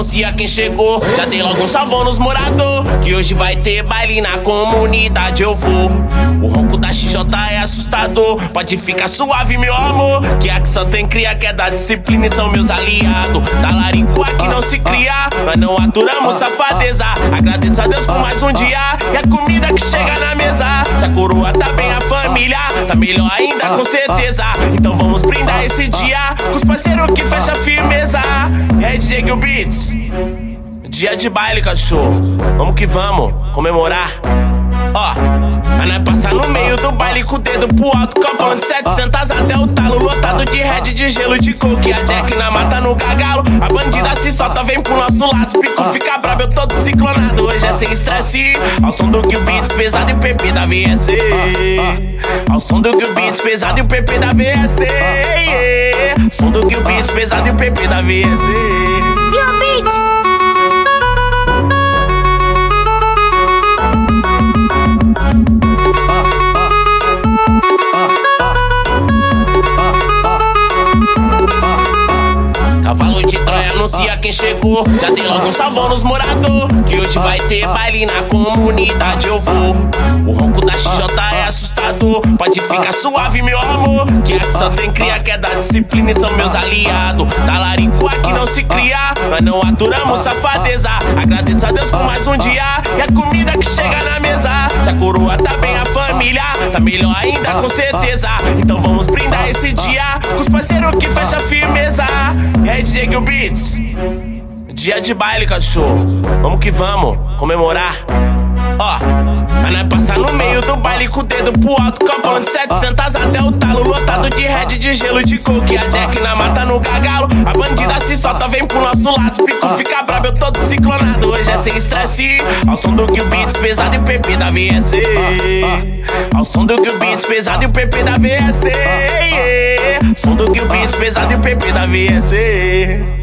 anuncia quem chegou. Já dei logo um salvão nos morador. Que hoje vai ter baile na comunidade. Eu vou. O ronco da XJ é assustador. Pode ficar suave, meu amor. Que aqui só tem cria que é da disciplina e são meus aliados. Talarico aqui não se cria. Nós não aturamos safadeza. Agradeço a Deus por mais um dia. E a comida que chega na mesa. Se a coroa tá bem, a família tá melhor ainda, com certeza. Então vamos brindar esse dia com os parceiros que fecha firmeza. E Diego Beats? Dia de baile, cachorro. Vamos que vamos comemorar. Ó, a nós passar no meio do baile com o dedo pro alto, campão de 700 até o talo, lotado de red, de gelo, de coque. A Jack na mata no gargalo, a bandida se solta, vem pro nosso lado. Pico fica bravo, eu todo ciclonado. Hoje é sem estresse, ao som do Gil Beats, pesado e o PP da VSC. Ao som do Gil Beats, pesado e o PP da VSC. Som do Gil Beats, pesado e o PP da VSC. Gil Beats. Cavalo de Troia anuncia quem chegou. Já dei logo um salvão nos morador. Que hoje vai ter baile na comunidade. Eu vou. O ronco da XJ é assustador. Pode ficar suave, meu amor. Que aqui só tem cria que é da disciplina e são meus aliados. Talarico aqui não se cria. Nós não aturamos safadeza. Agradeço a Deus por mais um dia. E a comida que chega na mesa. Se a coroa tá bem, a família tá melhor ainda, com certeza. Então vamos brindar esse dia com os parceiros que fecha firmeza. E aí, Diego Beats? Dia de baile, cachorro. Vamos que vamos comemorar. Ó, a baile com o dedo pro alto, campão de 700 até o talo, lotado de red, de gelo, de coque. A Jack na mata no gargalo, a bandida se solta, vem pro nosso lado. Fico, fica bravo, eu todo ciclonado. Hoje é sem estresse, ao som do Gil Beats, pesado e o PP da VSC. Ao som do Gil Beats, pesado e o PP da VSC. Som do Gil Beats, pesado e o PP da VSC.